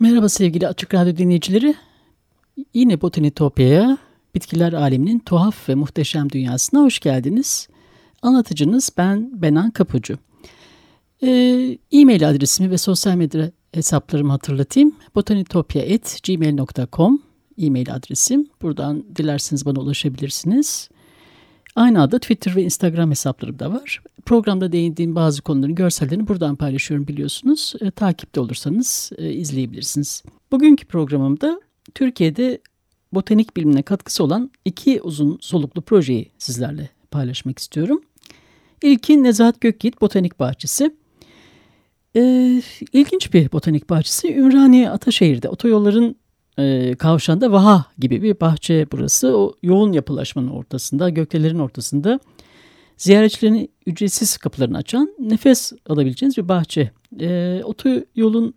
Merhaba sevgili Açık Radyo dinleyicileri. Yine Botanitopya'ya, bitkiler aleminin tuhaf ve muhteşem dünyasına hoş geldiniz. Anlatıcınız ben Benan Kapucu. Ee, e-mail adresimi ve sosyal medya hesaplarımı hatırlatayım. botanitopya.gmail.com e-mail adresim. Buradan dilerseniz bana ulaşabilirsiniz. Aynı adı Twitter ve Instagram hesaplarım da var. Programda değindiğim bazı konuların görsellerini buradan paylaşıyorum biliyorsunuz. E, takipte olursanız e, izleyebilirsiniz. Bugünkü programımda Türkiye'de botanik bilimine katkısı olan iki uzun soluklu projeyi sizlerle paylaşmak istiyorum. İlki Nezahat Gökyiğit Botanik Bahçesi. E, ilginç bir botanik bahçesi. Ümraniye Ataşehir'de otoyolların e, Vaha gibi bir bahçe burası. O yoğun yapılaşmanın ortasında, gökdelerin ortasında ziyaretçilerin ücretsiz kapılarını açan nefes alabileceğiniz bir bahçe. E, otoyolun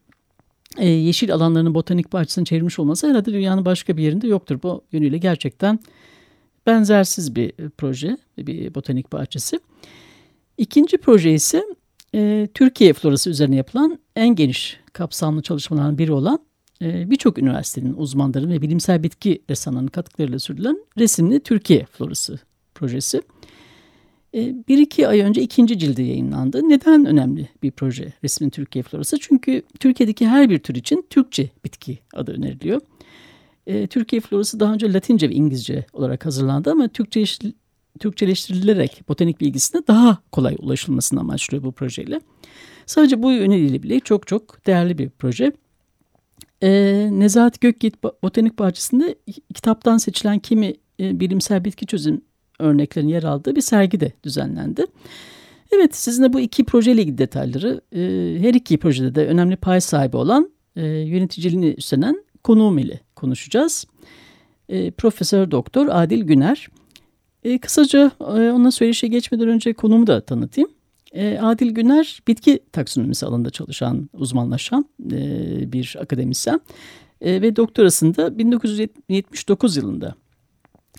e, yeşil alanlarının botanik bahçesini çevirmiş olması herhalde dünyanın başka bir yerinde yoktur. Bu yönüyle gerçekten benzersiz bir proje, bir botanik bahçesi. İkinci proje ise e, Türkiye florası üzerine yapılan en geniş kapsamlı çalışmalardan biri olan e, birçok üniversitenin uzmanları ve bilimsel bitki ressamlarının katkılarıyla sürdürülen resimli Türkiye florası projesi. E, bir iki ay önce ikinci cildi yayınlandı. Neden önemli bir proje resmin Türkiye florası? Çünkü Türkiye'deki her bir tür için Türkçe bitki adı öneriliyor. E, Türkiye florası daha önce Latince ve İngilizce olarak hazırlandı ama Türkçe Türkçeleştirilerek botanik bilgisine daha kolay ulaşılmasını amaçlıyor bu projeyle. Sadece bu yönüyle bile çok çok değerli bir proje. E, Nezahat Gökyiğit Botanik Bahçesi'nde kitaptan seçilen kimi e, bilimsel bitki çözüm örneklerin yer aldığı bir sergi de düzenlendi. Evet sizinle bu iki projeyle ilgili detayları e, her iki projede de önemli pay sahibi olan e, yöneticiliğini üstlenen konuğum ile konuşacağız. E, Profesör Doktor Adil Güner. E, kısaca e, ona söyleşe geçmeden önce konumu da tanıtayım. E, Adil Güner bitki taksonomisi alanında çalışan, uzmanlaşan e, bir akademisyen e, ve doktorasında 1979 yılında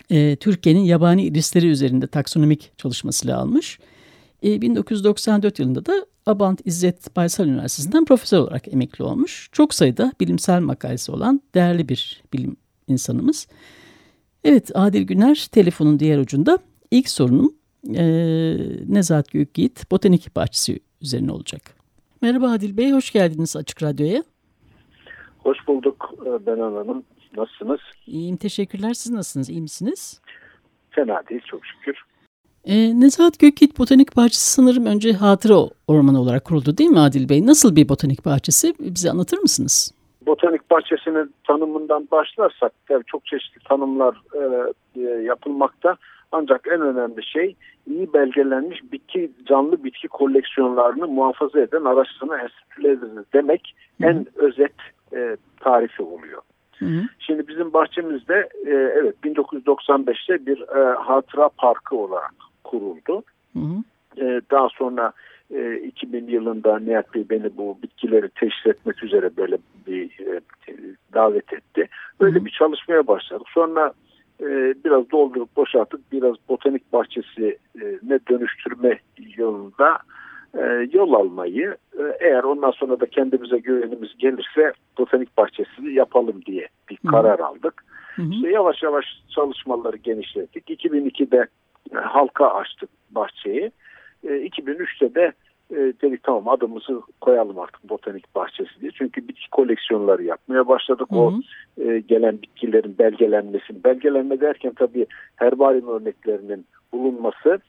e, Türkiye'nin yabani irisleri üzerinde taksonomik çalışmasıyla almış. E, 1994 yılında da Abant İzzet Baysal Üniversitesi'nden profesör olarak emekli olmuş. Çok sayıda bilimsel makalesi olan değerli bir bilim insanımız. Evet Adil Güner telefonun diğer ucunda. İlk sorunum e, Nezahat Gökyiğit Botanik Bahçesi üzerine olacak. Merhaba Adil Bey, hoş geldiniz Açık Radyo'ya. Hoş bulduk e, Benan Hanım. Nasılsınız? İyiyim, teşekkürler. Siz nasılsınız, iyi misiniz? Fena değil, çok şükür. E, Nezahat Gökyiğit Botanik Bahçesi sanırım önce hatıra ormanı olarak kuruldu değil mi Adil Bey? Nasıl bir botanik bahçesi? Bize anlatır mısınız? Botanik bahçesinin tanımından başlarsak tabii çok çeşitli tanımlar e, e yapılmakta. Ancak en önemli şey iyi belgelenmiş bitki canlı bitki koleksiyonlarını muhafaza eden araştırma enstitüleri demek Hı. en özet e, tarifi oluyor. Hı hı. Şimdi bizim bahçemizde e, evet 1995'te bir e, hatıra parkı olarak kuruldu. Hı hı. E, daha sonra e, 2000 yılında Nihat Bey beni bu bitkileri teşhis etmek üzere böyle bir e, davet etti. Böyle hı hı. bir çalışmaya başladık. Sonra e, biraz doldurup boşaltıp biraz botanik bahçesine dönüştürme yolunda e, yol almayı e, eğer ondan sonra da kendimize güvenimiz gelirse botanik bahçesini yapalım diye bir karar aldık. Hı hı. İşte yavaş yavaş çalışmaları genişlettik. 2002'de halka açtık bahçeyi. 2003'te de e, dedik tamam adımızı koyalım artık botanik bahçesi diye. Çünkü bitki koleksiyonları yapmaya başladık. Hı hı. O e, gelen bitkilerin belgelenmesi. Belgelenme derken tabii herbarium örneklerinin bulunması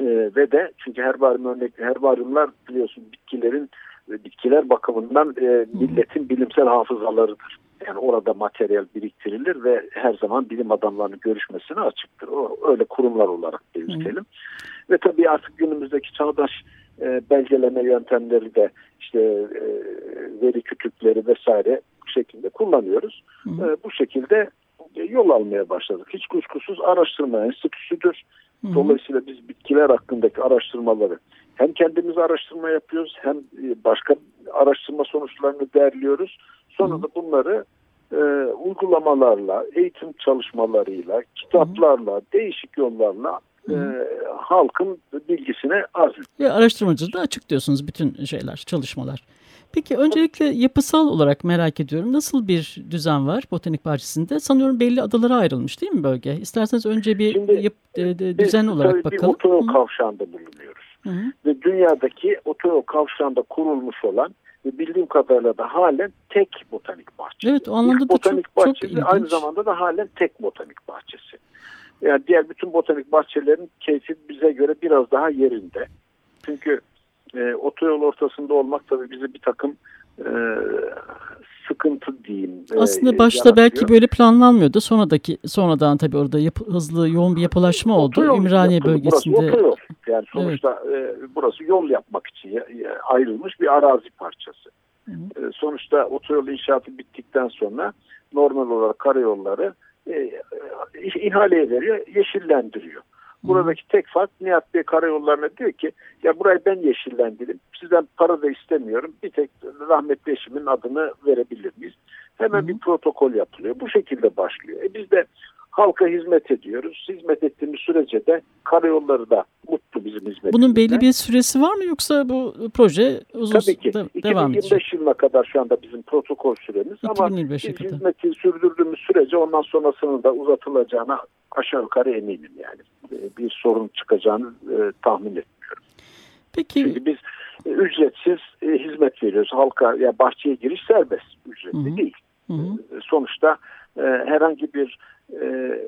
e, ve de çünkü herbarium örnek herbariumlar biliyorsun bitkilerin bitkiler bakımından e, milletin bilimsel hafızalarıdır. Yani orada materyal biriktirilir ve her zaman bilim adamlarının görüşmesine açıktır. O öyle kurumlar olarak belirtelim. Hı. Ve tabii artık günümüzdeki çağdaş e, belgeleme yöntemleri de işte e, veri kütükleri vesaire bu şekilde kullanıyoruz. Hı. E, bu şekilde yol almaya başladık. Hiç kuşkusuz araştırma enstitüsüdür. Hı. Dolayısıyla biz bitkiler hakkındaki araştırmaları hem kendimiz araştırma yapıyoruz hem e, başka araştırma sonuçlarını derliyoruz. Sonra da bunları e, uygulamalarla, eğitim çalışmalarıyla, kitaplarla, değişik yollarla e, halkın bilgisine arz ediyor. Araştırmacı da açık diyorsunuz bütün şeyler, çalışmalar. Peki öncelikle yapısal olarak merak ediyorum. Nasıl bir düzen var botanik bahçesinde? Sanıyorum belli adalara ayrılmış değil mi bölge? İsterseniz önce bir Şimdi, yap, de, de, düzen olarak bakalım. Bir otoyol kavşağında bulunuyoruz. Hı -hı. Ve dünyadaki otoyol kavşağında kurulmuş olan ve bildiğim kadarıyla da halen tek botanik bahçesi. Evet o anlamda İlk da botanik çok, bahçesi, çok ilginç. Aynı zamanda da halen tek botanik bahçesi. Yani diğer bütün botanik bahçelerin keyfi bize göre biraz daha yerinde. Çünkü e, otoyol ortasında olmak tabii bize bir takım e, sıkıntı diyeyim. E, Aslında başta yaratıyor. belki böyle planlanmıyordu. Sonradaki sonradan tabii orada yapı, hızlı yoğun bir yapılaşma oldu. Otoyol Ümraniye yapıldı. bölgesinde. Burası otoyol. Yani sonuçta evet. e, burası yol yapmak için ayrılmış bir arazi parçası. Hı hı. E, sonuçta otoyol inşaatı bittikten sonra normal olarak karayolları e, ihaleye veriyor, yeşillendiriyor. Buradaki tek fark Nihat Bey Karayolları'na diyor ki ya burayı ben yeşillendireyim. Sizden para da istemiyorum. Bir tek rahmetli eşimin adını verebilir miyiz? Hemen Hı. bir protokol yapılıyor. Bu şekilde başlıyor. E biz de halka hizmet ediyoruz. Hizmet ettiğimiz sürece de karayolları da bizim hizmetimizde. Bunun belli bir süresi var mı yoksa bu proje uzun Tabii ki. Devam 2025 yılına kadar şu anda bizim protokol süremiz ama biz kadar. hizmeti sürdürdüğümüz sürece ondan sonrasının da uzatılacağına aşağı yukarı eminim yani. E, bir sorun çıkacağını e, tahmin etmiyorum. Peki. Çünkü biz e, ücretsiz e, hizmet veriyoruz. Halka ya yani bahçeye giriş serbest, ücretli Hı -hı. değil. Hı -hı. E, sonuçta e, herhangi bir e,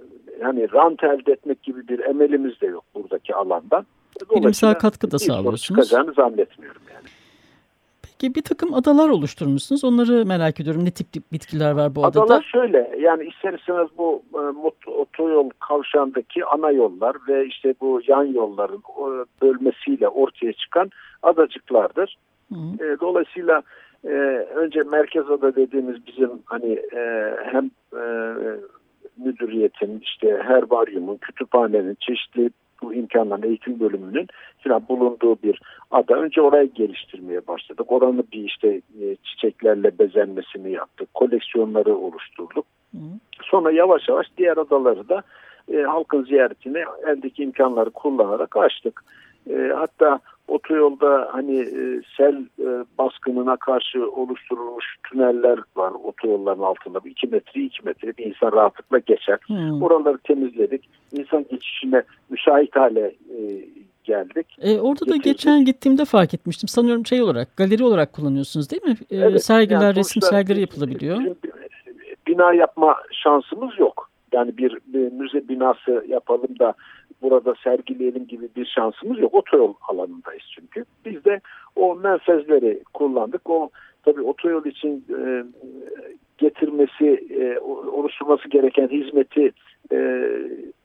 hani rant elde etmek gibi bir emelimiz de yok buradaki alandan. Bilimsel katkı da sağlıyorsunuz. çıkacağını zannetmiyorum yani. Peki bir takım adalar oluşturmuşsunuz. Onları merak ediyorum. Ne tip bitkiler var bu adada? Adalar şöyle. Yani ister istemez bu e, otoyol kavşağındaki ana yollar ve işte bu yan yolların bölmesiyle ortaya çıkan adacıklardır. Hı. E, dolayısıyla e, önce merkez ada dediğimiz bizim hani e, hem e, müdüriyetin, işte herbaryumun, kütüphanenin, çeşitli bu imkanların eğitim bölümünün falan bulunduğu bir ada. Önce orayı geliştirmeye başladık. Oranı bir işte e, çiçeklerle bezenmesini yaptık. Koleksiyonları oluşturduk. Hı. Sonra yavaş yavaş diğer adaları da e, halkın ziyaretine eldeki imkanları kullanarak açtık. E, hatta otoyolda hani e, sel e, baskınına karşı oluşturulmuş tüneller var otoyolların altında. 2 metre 2 metre bir insan rahatlıkla geçer. Hmm. Oraları temizledik. İnsan geçişine müsait hale e, geldik. E, orada Getirdik. da geçen gittiğimde fark etmiştim. Sanıyorum şey olarak galeri olarak kullanıyorsunuz değil mi? E, evet, sergiler, yani resim sergileri yapılabiliyor. Bina yapma şansımız yok. Yani bir, bir müze binası yapalım da burada sergileyelim gibi bir şansımız yok. Otoyol alanındayız çünkü. Biz de o menfezleri kullandık. O tabii otoyol için e, getirmesi, e, oluşturması gereken hizmeti e,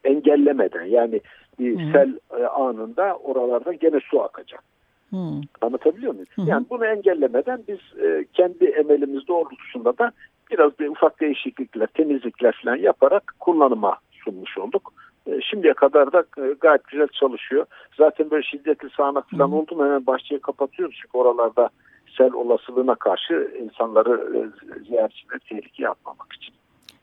engellemeden yani bir hmm. sel e, anında oralarda gene su akacak. Hmm. Anlatabiliyor muyum? Hmm. Yani bunu engellemeden biz e, kendi emelimiz doğrultusunda da biraz bir ufak değişiklikler, temizlikler falan yaparak kullanıma sunmuş olduk. E, şimdiye kadar da e, gayet güzel çalışıyor. Zaten böyle şiddetli sağanak falan oldu mu hemen bahçeyi kapatıyoruz. Çünkü oralarda sel olasılığına karşı insanları e, ziyaretçileri tehlikeye atmamak için.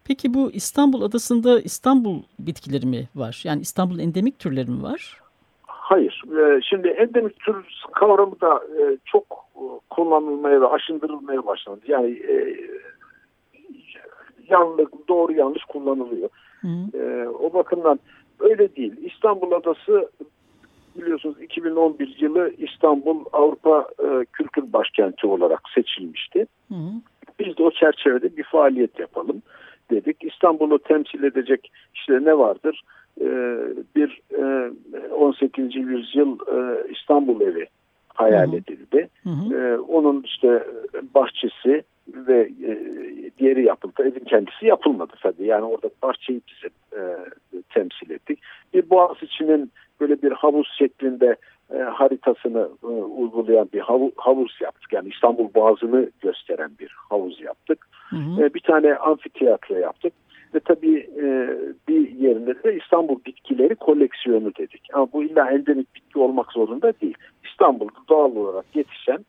Peki bu İstanbul adasında İstanbul bitkileri mi var? Yani İstanbul endemik türleri mi var? Hayır. Şimdi endemik tür kavramı da çok kullanılmaya ve aşındırılmaya başlandı. Yani yanlış, doğru yanlış kullanılıyor. E, o bakımdan öyle değil. İstanbul Adası biliyorsunuz 2011 yılı İstanbul Avrupa e, Kültür Başkenti olarak seçilmişti. Hı. Biz de o çerçevede bir faaliyet yapalım dedik. İstanbul'u temsil edecek işte ne vardır? Ee, bir e, 18. yüzyıl e, İstanbul evi hayal hı hı. edildi. Hı hı. Ee, onun işte bahçesi ve e, diğeri yapıldı. evin kendisi yapılmadı tabii. Yani orada bahçeyi bizim e, temsil ettik. Bir boğaz içinin böyle bir havuz şeklinde e, haritasını e, uygulayan bir havu, havuz yaptık. Yani İstanbul Boğazı'nı gösteren bir havuz yaptık. Hı hı. E, bir tane amfiteyatro yaptık. Ve tabii e, bir yerinde de İstanbul bitkileri koleksiyonu dedik. Ama bu illa endemik bitki olmak zorunda değil. İstanbul'da doğal olarak yetişen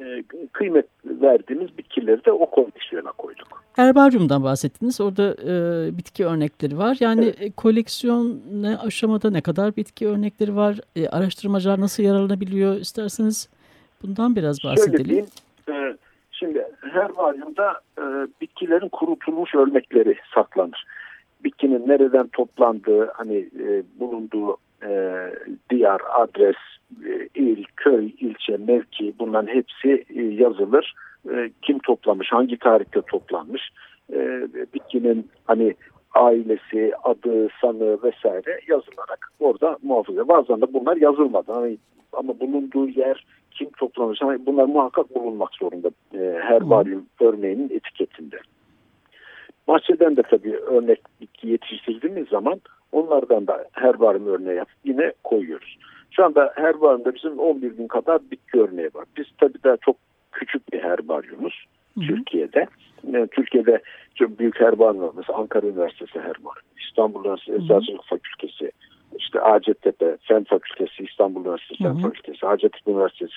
e, kıymet verdiğimiz bitkileri de o koleksiyona koyduk. Herbaryumdan bahsettiniz. Orada e, bitki örnekleri var. Yani evet. E, koleksiyon ne aşamada ne kadar bitki örnekleri var? E, araştırmacılar nasıl yararlanabiliyor? İsterseniz bundan biraz bahsedelim. Şöyle e, şimdi herbaryumda e, bitkilerin kurutulmuş örnekleri saklanır. Bitkinin nereden toplandığı, hani e, bulunduğu e, diyar, adres, e, il, köy, ilçe, mevki bunların hepsi e, yazılır. E, kim toplamış, hangi tarihte toplanmış, e, bitkinin hani ailesi, adı, sanı vesaire yazılarak orada muhafaza. Bazen de bunlar yazılmadı. Hani, ama bulunduğu yer, kim toplamış, hani bunlar muhakkak bulunmak zorunda e, herbaryum örneğinin etiketinde. Bahçeden de tabii örnek bitki yetiştirdiğimiz zaman onlardan da herbaryum örneği yapıp yine koyuyoruz. Şu anda herbaryumda bizim 11 bin kadar bitki örneği var. Biz tabii daha çok küçük bir herbaryumuz. Türkiye'de. Yani Türkiye'de çok büyük herbaryum var. Mesela Ankara Üniversitesi herbaryum, İstanbul Üniversitesi Eczacılık Fakültesi, işte Hacettepe Fen Fakültesi, İstanbul Üniversitesi Fen Fakültesi, Hacettepe Üniversitesi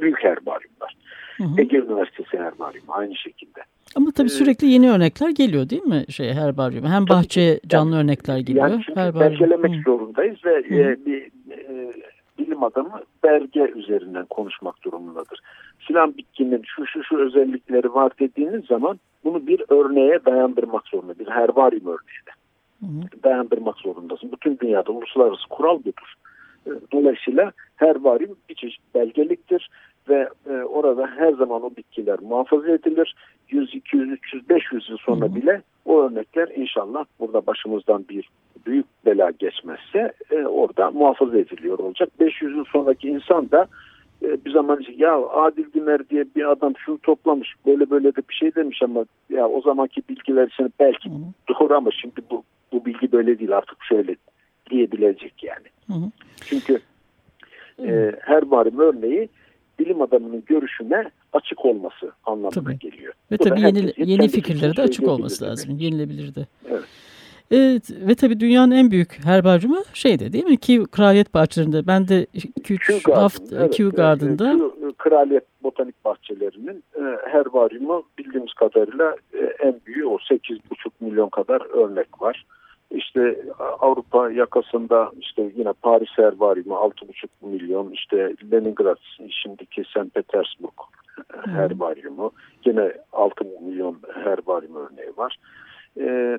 büyük herbaryumlar. Hı hı. Ege Üniversitesi herbaryumu aynı şekilde. Ama tabii ee, sürekli yeni örnekler geliyor değil mi şey herbaryum? Hem bahçe canlı yani, örnekler geliyor. Yani herbaryum. belgelemek hı. zorundayız ve hı. E, bir e, bilim adamı belge üzerinden konuşmak durumundadır. Filan bitkinin şu şu şu özellikleri var dediğiniz zaman bunu bir örneğe dayandırmak zorunda. Bir herbaryum örneğine hı. dayandırmak zorundasın. Bütün dünyada uluslararası kural budur. E, dolayısıyla herbaryum bir çeşit belgeliktir ve e, orada her zaman o bitkiler muhafaza edilir. 100, 200, 300, 500 yıl sonra hı bile o örnekler inşallah burada başımızdan bir büyük bela geçmezse e, orada muhafaza ediliyor olacak. 500 yıl sonraki insan da e, bir zaman ya Adil Güner diye bir adam şunu toplamış böyle böyle de bir şey demiş ama ya o zamanki bilgiler için belki hı doğru ama şimdi bu bu bilgi böyle değil artık şöyle diyebilecek yani. Hı. Çünkü e, her varim örneği bilim adamının görüşüne açık olması anlamına tabii. geliyor. Ve Bu tabii yeni, yeni fikirlere de açık olması lazım. Tabii. Yenilebilir de. Evet. Evet ve tabii dünyanın en büyük herbaryumu şeyde değil mi? Kew Kraliyet Bahçelerinde. Ben de 2-3 hafta evet, Kew Garden'da. Kraliyet Botanik Bahçeleri'nin e, herbaryumu bildiğimiz kadarıyla e, en büyüğü o 8,5 milyon kadar örnek var. İşte Avrupa yakasında işte yine Paris herbaryumu 6,5 milyon, işte Leningrad şimdiki St. Petersburg herbaryumu yine 6 milyon herbaryum örneği var. Ee,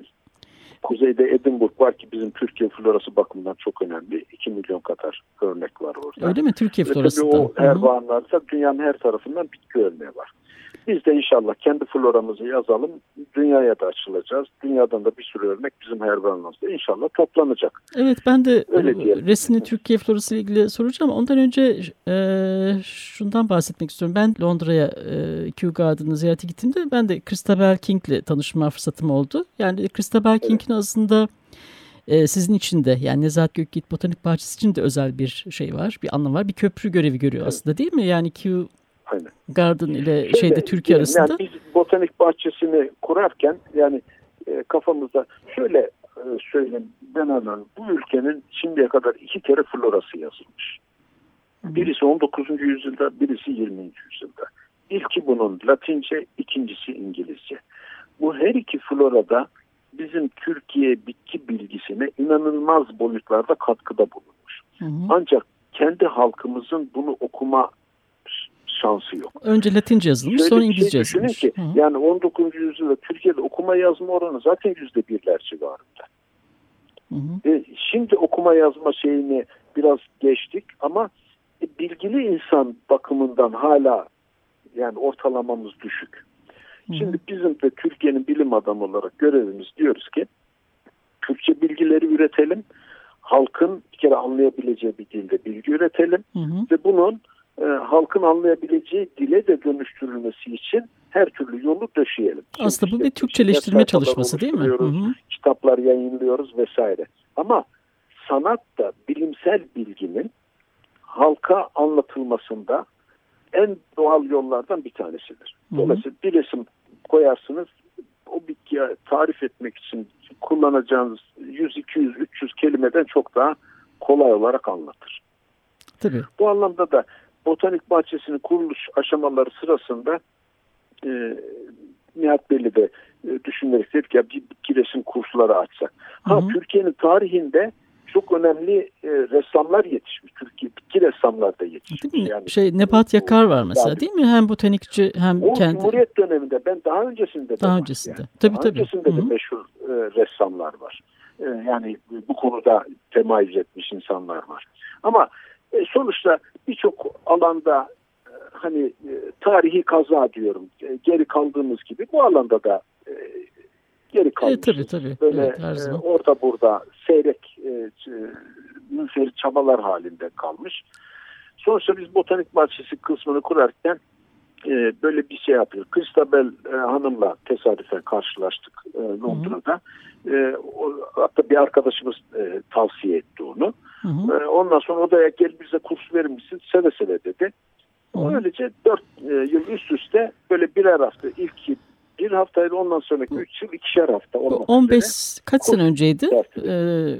Kuzeyde Edinburgh var ki bizim Türkiye florası bakımından çok önemli. 2 milyon kadar örnek var orada. Öyle mi? Türkiye florası da. O herbaryumlarda dünyanın her tarafından bitki örneği var. Biz de inşallah kendi floramızı yazalım. Dünyaya da açılacağız. Dünyadan da bir sürü örnek bizim herbaryumumuzda inşallah toplanacak. Evet ben de Öyle Resini Türkiye florası ile ilgili soracağım. Ondan önce e, şundan bahsetmek istiyorum. Ben Londra'ya e, Kew Garden'ı ziyarete gittiğimde ben de Christabel King ile tanışma fırsatım oldu. Yani Christabel evet. King'in aslında e, sizin için de yani Nezahat Gökgit Botanik Bahçesi için de özel bir şey var, bir anlam var. Bir köprü görevi görüyor evet. aslında değil mi? Yani Kew. Garden ile şeyde Türkiye arasında. Yani biz botanik bahçesini kurarken yani e, kafamızda şöyle e, söyleyeyim ben anladım. Bu ülkenin şimdiye kadar iki kere florası yazılmış. Birisi 19. yüzyılda, birisi 20. yüzyılda. İlki bunun Latince, ikincisi İngilizce. Bu her iki florada bizim Türkiye bitki bilgisine inanılmaz boyutlarda katkıda bulunmuş. Hı hı. Ancak kendi halkımızın bunu okuma şansı yok. Önce Latince yazılmış sonra şey İngilizce şey yazılmış. Ki, Hı yani 19. yüzyılda Türkiye'de okuma yazma oranı zaten yüzde birler civarında. Hı hı. E, şimdi okuma yazma şeyini biraz geçtik ama e, bilgili insan bakımından hala yani ortalamamız düşük. Hı. Şimdi bizim de Türkiye'nin bilim adamı olarak görevimiz diyoruz ki Türkçe bilgileri üretelim. Halkın bir kere anlayabileceği bir dilde bilgi üretelim. Hı hı. Ve bunun e, halkın anlayabileceği dile de dönüştürülmesi için her türlü yolu döşeyelim. Aslında bu bir Türkçeleştirme çalışması değil mi? Hı hı. Kitaplar yayınlıyoruz vesaire. Ama sanat da bilimsel bilginin halka anlatılmasında en doğal yollardan bir tanesidir. Dolayısıyla bir resim koyarsınız o bitkiyi tarif etmek için kullanacağınız 100, 200, 300 kelimeden çok daha kolay olarak anlatır. Tabii. Bu anlamda da botanik bahçesinin kuruluş aşamaları sırasında e, Nihat Belli de e, düşünerek dedik ya bir resim kursları açsak. Ha Türkiye'nin tarihinde çok önemli e, ressamlar yetişmiş. Türkiye bitki ressamlar da yetişmiş. Değil mi? Yani, şey Nebat Yakar var mesela yani, değil mi? Hem botanikçi hem o kendi. Cumhuriyet döneminde ben daha öncesinde daha öncesinde. Yani. Tabii daha tabii. öncesinde de meşhur e, ressamlar var. E, yani bu konuda temayüz etmiş insanlar var. Ama e, sonuçta birçok alanda e, hani e, tarihi kaza diyorum. E, geri kaldığımız gibi bu alanda da e, geri kalmışız. E, tabii tabii. Böyle evet, her zaman. E, orada burada seyrek e, münferit çabalar halinde kalmış. Sonuçta biz botanik bahçesi kısmını kurarken e, böyle bir şey yapıyor. Christabel e, Hanım'la tesadüfen karşılaştık e, Londra'da. E, o, hatta bir arkadaşımız e, tavsiye etti onu. Hı hı. E, ondan sonra odaya gel bize kurs verir misin? Seve seve dedi. Hı. Öylece dört e, yıl üst üste böyle birer hafta ilk bir haftaydı ondan sonraki 3 yıl ikişer hafta. Bu 15 üzere. kaç sene önceydi? Ee,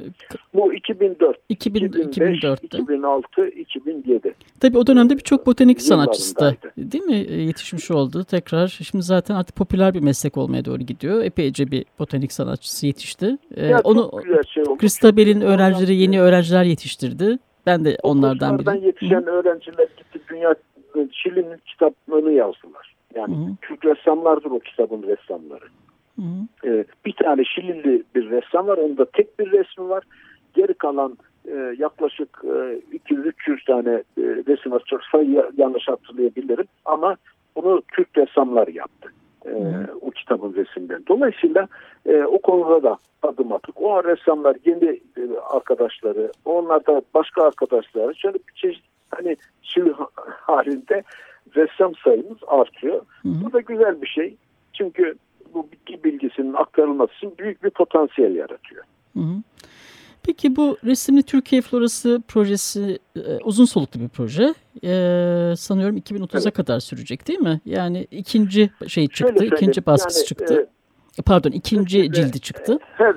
Bu 2004. 2000, 2004'te. 2006, 2007. Tabii o dönemde birçok botanik sanatçısı da değil mi e, yetişmiş oldu tekrar. Şimdi zaten artık popüler bir meslek olmaya doğru gidiyor. Epeyce bir botanik sanatçısı yetişti. Ee, ya onu şey Christabel'in öğrencileri yeni öğrenciler yetiştirdi. Ben de onlardan biriyim. yetişen öğrenciler gitti dünya Şili'nin kitaplarını yazdılar. Yani Hı-hı. Türk ressamlardır o kitabın ressamları. Ee, bir tane Şilili bir ressam var. Onda tek bir resmi var. Geri kalan e, yaklaşık e, 200-300 tane e, resim var. Çok sayı yanlış hatırlayabilirim. Ama bunu Türk ressamlar yaptı. E, o kitabın resimden. Dolayısıyla e, o konuda da adım attık. O ressamlar yeni e, arkadaşları, onlar da başka arkadaşları şöyle bir çeşit hani şiir halinde ressam sayımız artıyor. Hı hı. Bu da güzel bir şey. Çünkü bu bitki bilgisinin aktarılması için büyük bir potansiyel yaratıyor. Hı hı. Peki bu Resimli Türkiye Florası projesi e, uzun soluklu bir proje. E, sanıyorum 2030'a evet. kadar sürecek değil mi? Yani ikinci şey çıktı, ikinci baskısı yani, çıktı. E, Pardon, ikinci cildi çıktı. Her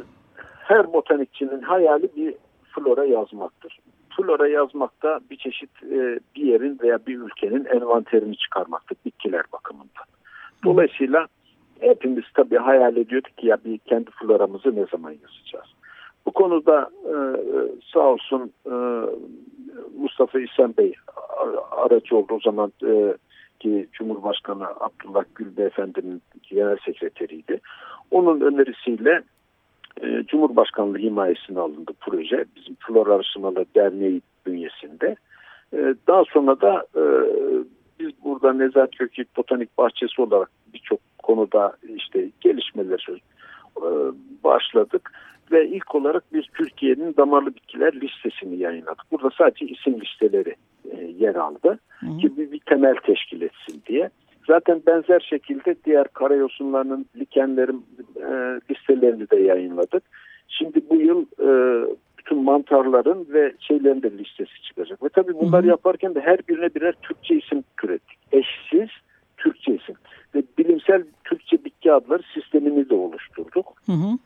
her botanikçinin hayali bir flora yazmaktır flora yazmakta bir çeşit e, bir yerin veya bir ülkenin envanterini çıkarmaktır bitkiler bakımında. Dolayısıyla hepimiz tabii hayal ediyorduk ki ya bir kendi floramızı ne zaman yazacağız. Bu konuda e, sağ olsun e, Mustafa İhsan Bey aracı oldu o zaman e, ki Cumhurbaşkanı Abdullah Gül Beyefendi'nin genel sekreteriydi. Onun önerisiyle e, Cumhurbaşkanlığı himayesine alındı proje. Bizim Flora Araştırmaları Derneği bünyesinde. E, daha sonra da e, biz burada Nezahat Kökit Botanik Bahçesi olarak birçok konuda işte gelişmeler e, başladık. Ve ilk olarak biz Türkiye'nin damarlı bitkiler listesini yayınladık. Burada sadece isim listeleri e, yer aldı. Hı. Ki bir, bir temel teşkil etsin diye. Zaten benzer şekilde diğer karayosunlarının, likenlerin e, listelerini de yayınladık. Şimdi bu yıl e, bütün mantarların ve şeylerin de listesi çıkacak. Ve tabii bunları yaparken de her birine birer Türkçe isim türettik. Eşsiz Türkçe isim. Ve bilimsel Türkçe bitki adları sistemini de oluşturduk. Hı hı.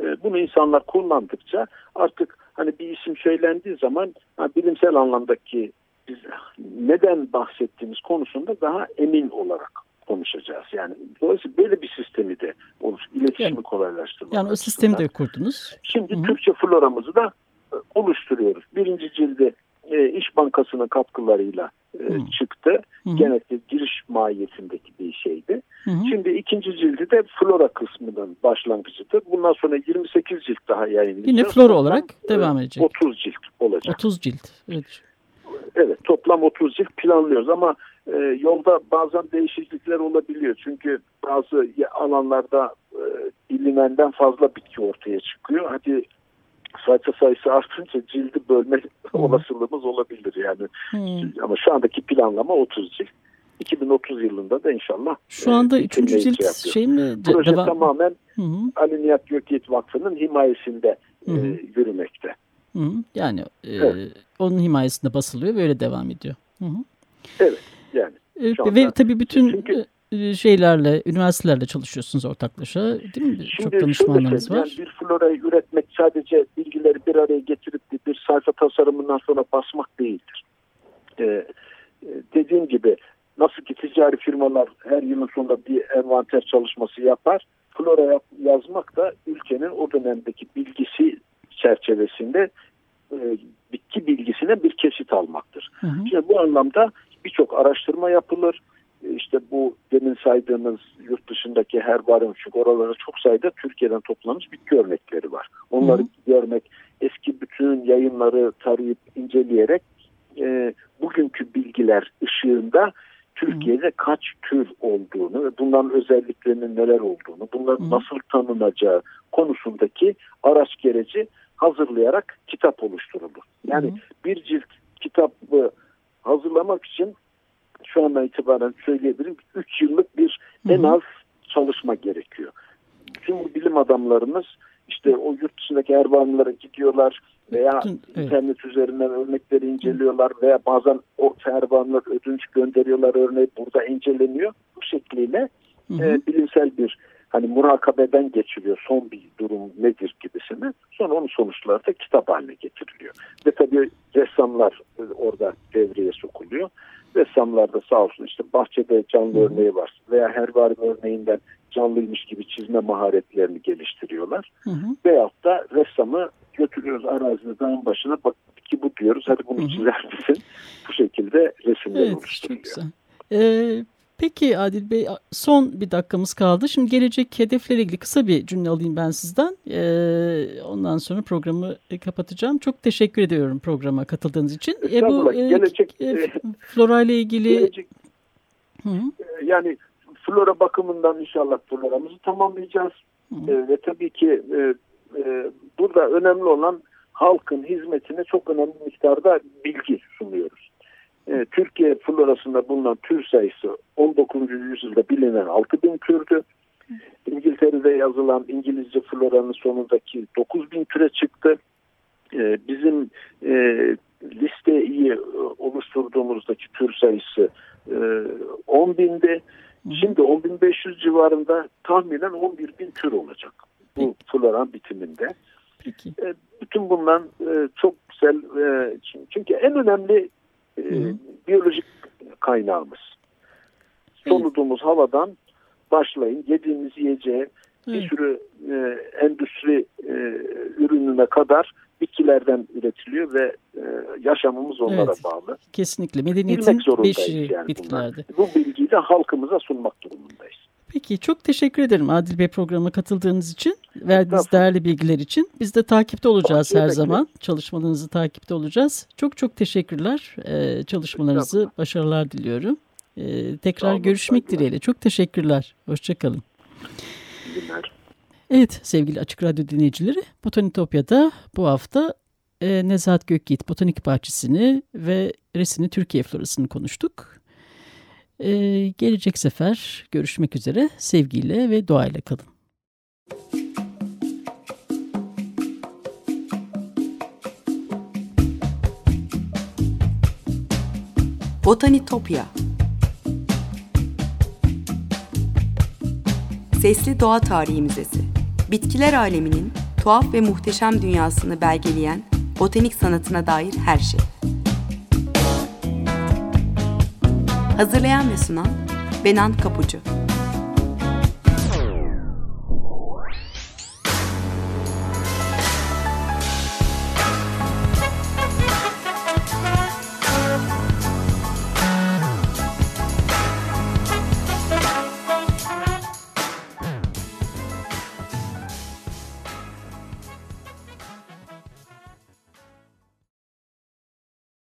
E, bunu insanlar kullandıkça artık hani bir isim söylendiği zaman ha, bilimsel anlamdaki biz neden bahsettiğimiz konusunda daha emin olarak konuşacağız. Yani dolayısıyla böyle bir sistemi de oluş, iletişimi yani, kolaylaştırmak. Yani o sistemi de kurdunuz. Şimdi Hı-hı. Türkçe floramızı da e, oluşturuyoruz. Birinci cildi e, İş Bankası'nın katkılarıyla e, çıktı. Hı-hı. Genellikle giriş mahiyetindeki bir şeydi. Hı-hı. Şimdi ikinci cildi de flora kısmının başlangıcıdır. Bundan sonra 28 cilt daha yayınlayacağız. Yine flora olarak e, devam edecek. 30 cilt olacak. 30 cilt. Evet. Evet toplam 30 cilt planlıyoruz ama e, yolda bazen değişiklikler olabiliyor. Çünkü bazı alanlarda e, bilinenden fazla bitki ortaya çıkıyor. Hadi sayfa sayısı artınca cildi bölme hmm. olasılığımız olabilir yani. Hmm. Ama şu andaki planlama 30 cilt. 2030 yılında da inşallah. Şu anda e, üçüncü cilt şey, şey mi? Proje devam... tamamen hı hı. Ali Nihat Gökyiğit Vakfı'nın himayesinde hı hı. E, yürümekte. Hı hı. Yani e, evet. onun himayesinde basılıyor böyle devam ediyor. Hı hı. Evet yani. E, ve tabii bütün çünkü, e, şeylerle, üniversitelerle çalışıyorsunuz ortaklaşa değil mi? Şimdi Çok danışmanlarınız var. Yani bir florayı üretmek sadece bilgileri bir araya getirip bir sayfa tasarımından sonra basmak değildir. Ee, dediğim gibi nasıl ki ticari firmalar her yılın sonunda bir envanter çalışması yapar, flora yazmak da ülkenin o dönemdeki bilgisi çerçevesinde e, bitki bilgisine bir kesit almaktır. Hı hı. Şimdi bu anlamda birçok araştırma yapılır. E, işte bu demin saydığımız yurt dışındaki herbaryum çünkü oralarda çok sayıda Türkiye'den toplamış bitki örnekleri var. Onları hı hı. görmek, eski bütün yayınları tarayıp inceleyerek e, bugünkü bilgiler ışığında Türkiye'de kaç tür olduğunu ve bunların özelliklerinin neler olduğunu, bunların nasıl tanınacağı konusundaki araç gereci hazırlayarak kitap oluşturuldu. Yani Hı. bir cilt kitabı hazırlamak için şu andan itibaren söyleyebilirim 3 yıllık bir Hı. en az çalışma gerekiyor. Tüm bilim adamlarımız işte o yurt dışındaki herbanlara gidiyorlar veya evet. internet üzerinden örnekleri inceliyorlar veya bazen o herbanlar ödünç gönderiyorlar örneği burada inceleniyor. Bu şekliyle E, bilimsel bir hani murakabeden geçiliyor son bir durum nedir gibisini. Sonra onun sonuçları da kitap haline getiriliyor. Ve tabii ressamlar e, orada devreye sokuluyor. Ressamlar da sağ olsun işte bahçede canlı örneği var veya herbarim örneğinden canlıymış gibi çizme maharetlerini geliştiriyorlar. Hı hı. Veyahut da ressamı götürüyoruz arazide dağın başına bak ki bu diyoruz hadi bunu hı hı. çizer misin? Bu şekilde resimler evet, oluşturuluyor. Çok güzel. Ee, Peki Adil Bey son bir dakikamız kaldı. Şimdi gelecek hedeflerle ilgili kısa bir cümle alayım ben sizden. Ee, ondan sonra programı kapatacağım. Çok teşekkür ediyorum programa katıldığınız için. E, bu e, gelecek, e, flora ile ilgili gelecek, Hı yani flora bakımından inşallah floramızı tamamlayacağız. Hı. E, ve tabii ki e, e, burada önemli olan halkın hizmetine çok önemli miktarda bilgi. E, Türkiye florasında bulunan tür sayısı 19. yüzyılda bilinen 6000 türdü. İngiltere'de yazılan İngilizce floranın sonundaki 9000 türe çıktı. E, bizim e, listeyi oluşturduğumuzdaki tür sayısı e, 10 bindi. Şimdi 10.500 civarında tahminen 11.000 tür olacak bu floran bitiminde. Peki. E, bütün bundan e, çok güzel e, çünkü en önemli e, biyolojik kaynağımız. Soluduğumuz havadan başlayın yediğimiz yiyeceğe bir sürü e, endüstri e, ürününe kadar bitkilerden üretiliyor ve e, yaşamımız onlara evet, bağlı. Kesinlikle. Medeniyetin beşi yani bitkilerde. Bu bilgiyi de halkımıza sunmak durumundayız. Peki çok teşekkür ederim Adil Bey programa katıldığınız için, verdiğiniz değerli bilgiler için. Biz de takipte olacağız her zaman. Çalışmalarınızı takipte olacağız. Çok çok teşekkürler. Ee, çalışmalarınızı başarılar diliyorum. Ee, tekrar olun, görüşmek saygılar. dileğiyle. Çok teşekkürler. Hoşçakalın. Evet sevgili Açık Radyo dinleyicileri Botanitopya'da bu hafta e, Nezahat Gökyiğit Botanik Bahçesi'ni ve Resini Türkiye Florası'nı konuştuk. Ee, gelecek sefer görüşmek üzere. Sevgiyle ve doğayla kalın. Botanitopya Sesli Doğa Tarihi Müzesi Bitkiler aleminin tuhaf ve muhteşem dünyasını belgeleyen botanik sanatına dair her şey. Hazırlayan ve sunan Benan Kapucu.